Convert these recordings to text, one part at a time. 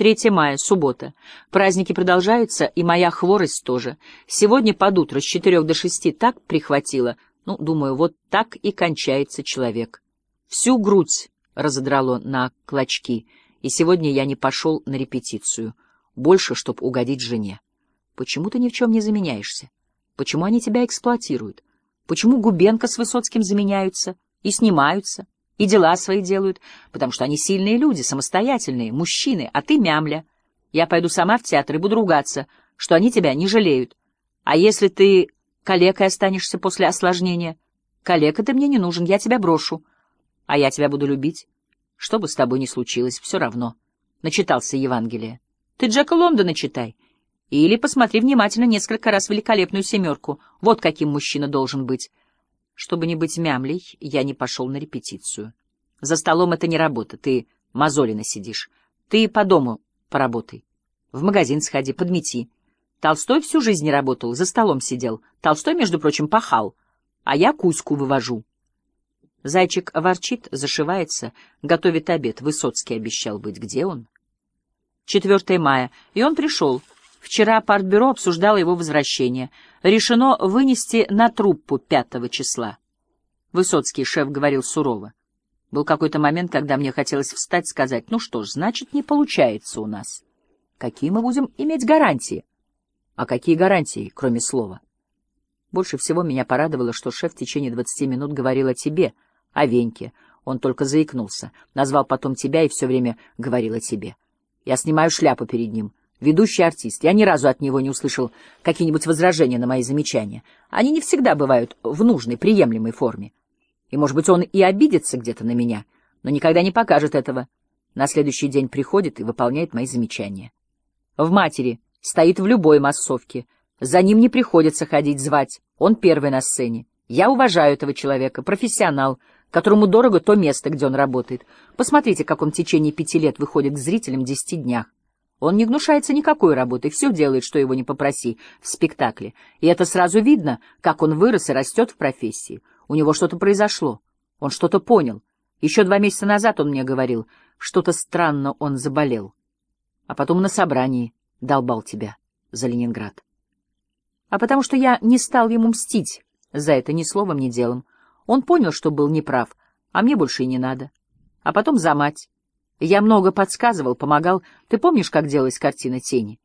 3 мая, суббота. Праздники продолжаются, и моя хворость тоже. Сегодня под утро с четырех до шести так прихватило. Ну, думаю, вот так и кончается человек. Всю грудь разодрало на клочки, и сегодня я не пошел на репетицию. Больше, чтоб угодить жене. Почему ты ни в чем не заменяешься? Почему они тебя эксплуатируют? Почему Губенко с Высоцким заменяются и снимаются? И дела свои делают, потому что они сильные люди, самостоятельные, мужчины, а ты мямля. Я пойду сама в театр и буду ругаться, что они тебя не жалеют. А если ты калекой останешься после осложнения? Калека ты мне не нужен, я тебя брошу. А я тебя буду любить. Что бы с тобой ни случилось, все равно. Начитался Евангелие. Ты Джека Лондона читай. Или посмотри внимательно несколько раз великолепную семерку. Вот каким мужчина должен быть. Чтобы не быть мямлей, я не пошел на репетицию. За столом это не работа, ты мозолено сидишь. Ты по дому поработай. В магазин сходи, подмети. Толстой всю жизнь не работал, за столом сидел. Толстой, между прочим, пахал. А я Кузьку вывожу. Зайчик ворчит, зашивается, готовит обед. Высоцкий обещал быть. Где он? 4 мая. И он пришел. Вчера партбюро обсуждало его возвращение. Решено вынести на труппу пятого числа. Высоцкий шеф говорил сурово. Был какой-то момент, когда мне хотелось встать сказать, ну что ж, значит, не получается у нас. Какие мы будем иметь гарантии? А какие гарантии, кроме слова? Больше всего меня порадовало, что шеф в течение двадцати минут говорил о тебе, о Веньке. Он только заикнулся, назвал потом тебя и все время говорил о тебе. Я снимаю шляпу перед ним — ведущий артист. Я ни разу от него не услышал какие-нибудь возражения на мои замечания. Они не всегда бывают в нужной, приемлемой форме. И, может быть, он и обидится где-то на меня, но никогда не покажет этого. На следующий день приходит и выполняет мои замечания. В матери стоит в любой массовке. За ним не приходится ходить звать. Он первый на сцене. Я уважаю этого человека, профессионал, которому дорого то место, где он работает. Посмотрите, как он в течение пяти лет выходит к зрителям в десяти днях. Он не гнушается никакой работы, все делает, что его не попроси, в спектакле. И это сразу видно, как он вырос и растет в профессии. У него что-то произошло. Он что-то понял. Еще два месяца назад он мне говорил, что-то странно он заболел. А потом на собрании долбал тебя за Ленинград. А потому что я не стал ему мстить за это ни словом, ни делом. Он понял, что был неправ, а мне больше и не надо. А потом за мать. Я много подсказывал, помогал. Ты помнишь, как делалась картина «Тени»?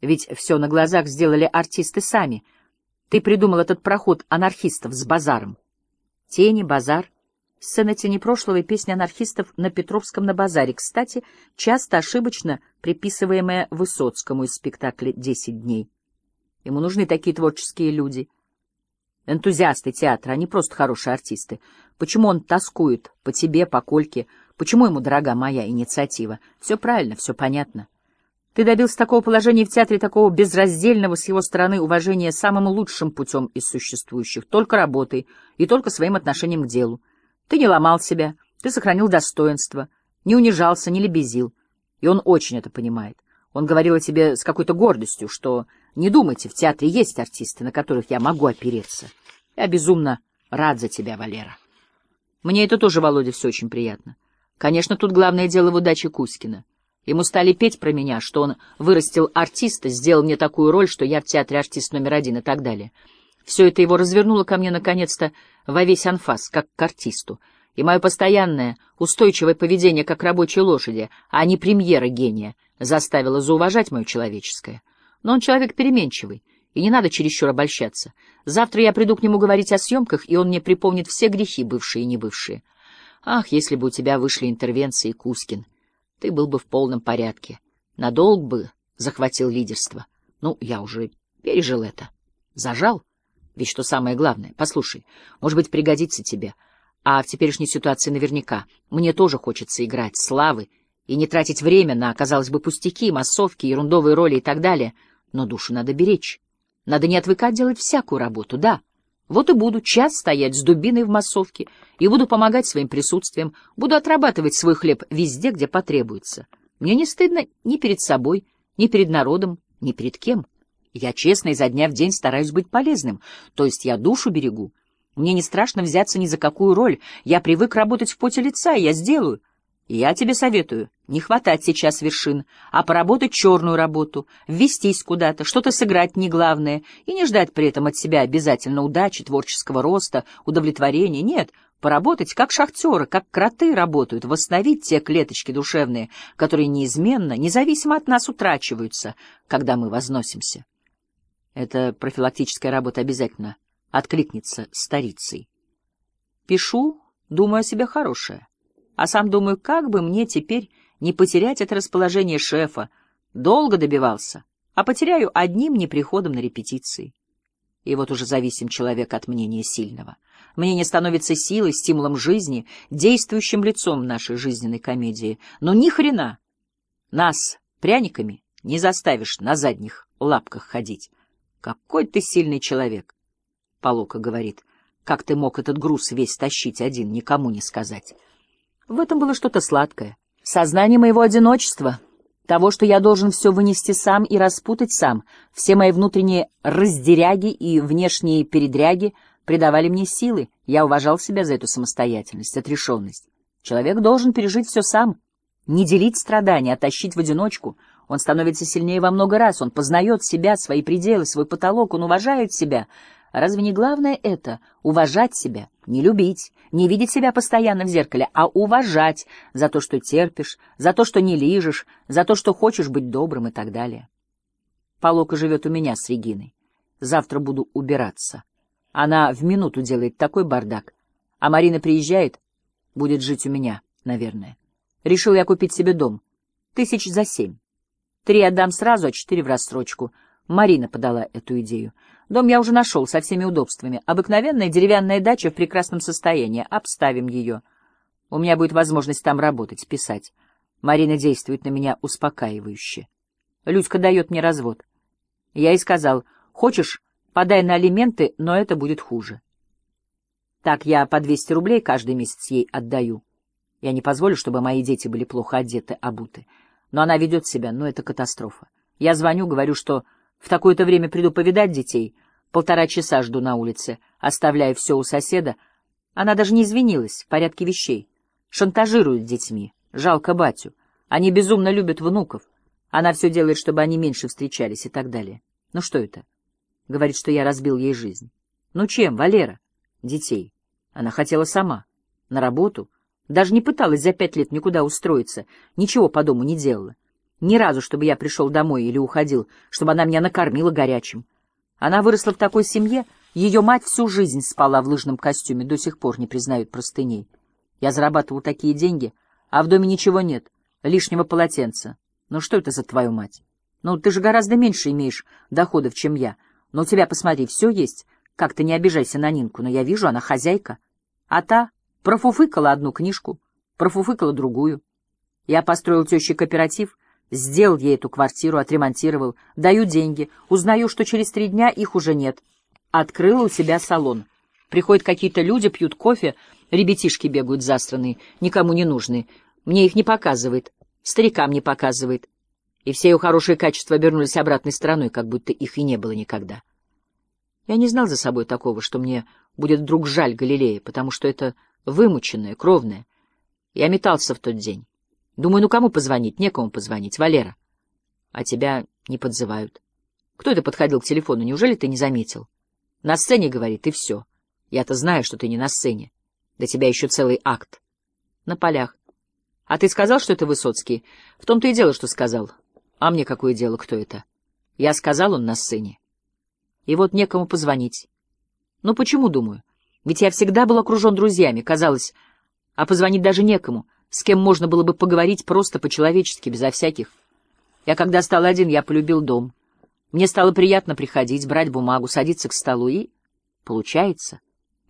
Ведь все на глазах сделали артисты сами. Ты придумал этот проход анархистов с базаром. Тени, базар. Сцена тени прошлого и песня анархистов на Петровском на базаре. Кстати, часто ошибочно приписываемая Высоцкому из спектакля «Десять дней». Ему нужны такие творческие люди. Энтузиасты театра, они просто хорошие артисты. Почему он тоскует по тебе, по Кольке, Почему ему дорога моя инициатива? Все правильно, все понятно. Ты добился такого положения в театре, такого безраздельного с его стороны уважения самым лучшим путем из существующих, только работой и только своим отношением к делу. Ты не ломал себя, ты сохранил достоинство, не унижался, не лебезил. И он очень это понимает. Он говорил о тебе с какой-то гордостью, что не думайте, в театре есть артисты, на которых я могу опереться. Я безумно рад за тебя, Валера. Мне это тоже, Володя, все очень приятно. Конечно, тут главное дело в удаче Кузькина. Ему стали петь про меня, что он вырастил артиста, сделал мне такую роль, что я в театре артист номер один и так далее. Все это его развернуло ко мне, наконец-то, во весь анфас, как к артисту. И мое постоянное, устойчивое поведение, как рабочей лошади, а не премьера гения, заставило зауважать мое человеческое. Но он человек переменчивый, и не надо чересчур обольщаться. Завтра я приду к нему говорить о съемках, и он мне припомнит все грехи, бывшие и небывшие. Ах, если бы у тебя вышли интервенции, Кускин, ты был бы в полном порядке. Надолго бы захватил лидерство. Ну, я уже пережил это. Зажал? Ведь что самое главное. Послушай, может быть, пригодится тебе. А в теперешней ситуации наверняка. Мне тоже хочется играть, славы, и не тратить время на, казалось бы, пустяки, массовки, ерундовые роли и так далее. Но душу надо беречь. Надо не отвыкать делать всякую работу, да. Вот и буду час стоять с дубиной в массовке и буду помогать своим присутствием, буду отрабатывать свой хлеб везде, где потребуется. Мне не стыдно ни перед собой, ни перед народом, ни перед кем. Я честно изо дня в день стараюсь быть полезным, то есть я душу берегу. Мне не страшно взяться ни за какую роль, я привык работать в поте лица, и я сделаю. Я тебе советую не хватать сейчас вершин, а поработать черную работу, ввестись куда-то, что-то сыграть не главное, и не ждать при этом от себя обязательно удачи, творческого роста, удовлетворения. Нет, поработать как шахтеры, как кроты работают, восстановить те клеточки душевные, которые неизменно, независимо от нас, утрачиваются, когда мы возносимся. Эта профилактическая работа обязательно откликнется старицей. Пишу, думаю о себе хорошее а сам думаю, как бы мне теперь не потерять это расположение шефа. Долго добивался, а потеряю одним неприходом на репетиции. И вот уже зависим человек от мнения сильного. Мнение становится силой, стимулом жизни, действующим лицом нашей жизненной комедии. Но ни хрена! Нас пряниками не заставишь на задних лапках ходить. Какой ты сильный человек! Полока говорит, как ты мог этот груз весь тащить один, никому не сказать. В этом было что-то сладкое. Сознание моего одиночества, того, что я должен все вынести сам и распутать сам, все мои внутренние раздеряги и внешние передряги придавали мне силы. Я уважал себя за эту самостоятельность, отрешенность. Человек должен пережить все сам, не делить страдания, а тащить в одиночку. Он становится сильнее во много раз, он познает себя, свои пределы, свой потолок, он уважает себя — Разве не главное это — уважать себя, не любить, не видеть себя постоянно в зеркале, а уважать за то, что терпишь, за то, что не лижешь, за то, что хочешь быть добрым и так далее? Полока живет у меня с Региной. Завтра буду убираться. Она в минуту делает такой бардак. А Марина приезжает, будет жить у меня, наверное. Решил я купить себе дом. Тысяч за семь. Три отдам сразу, а четыре в рассрочку. Марина подала эту идею. Дом я уже нашел со всеми удобствами. Обыкновенная деревянная дача в прекрасном состоянии. Обставим ее. У меня будет возможность там работать, писать. Марина действует на меня успокаивающе. Людька дает мне развод. Я ей сказал, хочешь, подай на алименты, но это будет хуже. Так я по 200 рублей каждый месяц ей отдаю. Я не позволю, чтобы мои дети были плохо одеты, обуты. Но она ведет себя, ну это катастрофа. Я звоню, говорю, что в такое-то время приду повидать детей. Полтора часа жду на улице, оставляя все у соседа. Она даже не извинилась в порядке вещей. Шантажируют детьми. Жалко батю. Они безумно любят внуков. Она все делает, чтобы они меньше встречались и так далее. Ну что это? Говорит, что я разбил ей жизнь. Ну чем, Валера? Детей. Она хотела сама. На работу. Даже не пыталась за пять лет никуда устроиться. Ничего по дому не делала. Ни разу, чтобы я пришел домой или уходил, чтобы она меня накормила горячим. Она выросла в такой семье, ее мать всю жизнь спала в лыжном костюме, до сих пор не признают простыней. Я зарабатывал такие деньги, а в доме ничего нет, лишнего полотенца. Ну что это за твою мать? Ну, ты же гораздо меньше имеешь доходов, чем я. Но у тебя, посмотри, все есть. Как ты не обижайся на Нинку, но я вижу, она хозяйка. А та профуфыкала одну книжку, профуфыкала другую. Я построил теще кооператив, Сделал ей эту квартиру, отремонтировал, даю деньги, узнаю, что через три дня их уже нет. Открыла у себя салон. Приходят какие-то люди, пьют кофе, ребятишки бегают застранные, никому не нужные. Мне их не показывает, старикам не показывает. И все ее хорошие качества обернулись обратной стороной, как будто их и не было никогда. Я не знал за собой такого, что мне будет вдруг жаль Галилея, потому что это вымученное, кровное. Я метался в тот день. Думаю, ну кому позвонить? Некому позвонить. Валера. А тебя не подзывают. Кто это подходил к телефону? Неужели ты не заметил? На сцене, говорит, и все. Я-то знаю, что ты не на сцене. До тебя еще целый акт. На полях. А ты сказал, что это Высоцкий? В том-то и дело, что сказал. А мне какое дело, кто это? Я сказал, он на сцене. И вот некому позвонить. Ну почему, думаю? Ведь я всегда был окружен друзьями, казалось, а позвонить даже некому — с кем можно было бы поговорить просто по-человечески, безо всяких. Я когда стал один, я полюбил дом. Мне стало приятно приходить, брать бумагу, садиться к столу, и... Получается.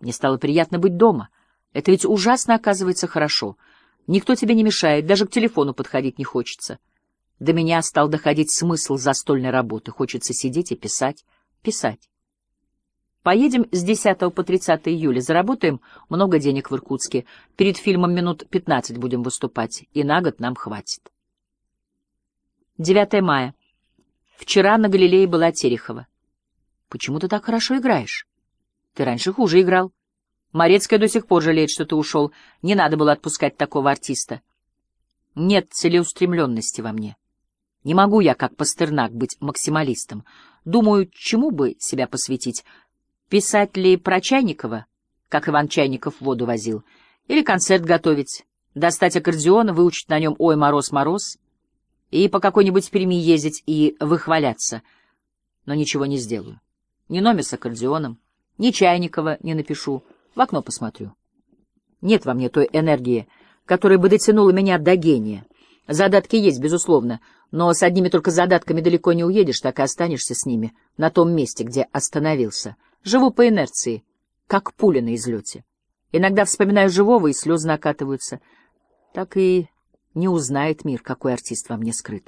Мне стало приятно быть дома. Это ведь ужасно оказывается хорошо. Никто тебе не мешает, даже к телефону подходить не хочется. До меня стал доходить смысл застольной работы. Хочется сидеть и писать, писать. Поедем с 10 по 30 июля, заработаем много денег в Иркутске. Перед фильмом минут 15 будем выступать, и на год нам хватит. 9 мая. Вчера на Галилее была Терехова. Почему ты так хорошо играешь? Ты раньше хуже играл. Морецкая до сих пор жалеет, что ты ушел. Не надо было отпускать такого артиста. Нет целеустремленности во мне. Не могу я, как Пастернак, быть максималистом. Думаю, чему бы себя посвятить? Писать ли про Чайникова, как Иван Чайников воду возил? Или концерт готовить? Достать аккордеон, выучить на нем «Ой, мороз, мороз» и по какой-нибудь Перми ездить и выхваляться. Но ничего не сделаю. Ни номер с аккордеоном, ни Чайникова не напишу, в окно посмотрю. Нет во мне той энергии, которая бы дотянула меня до гения. Задатки есть, безусловно, но с одними только задатками далеко не уедешь, так и останешься с ними на том месте, где остановился. Живу по инерции, как пуля на излете. Иногда вспоминаю живого, и слезы накатываются. Так и не узнает мир, какой артист во мне скрыт.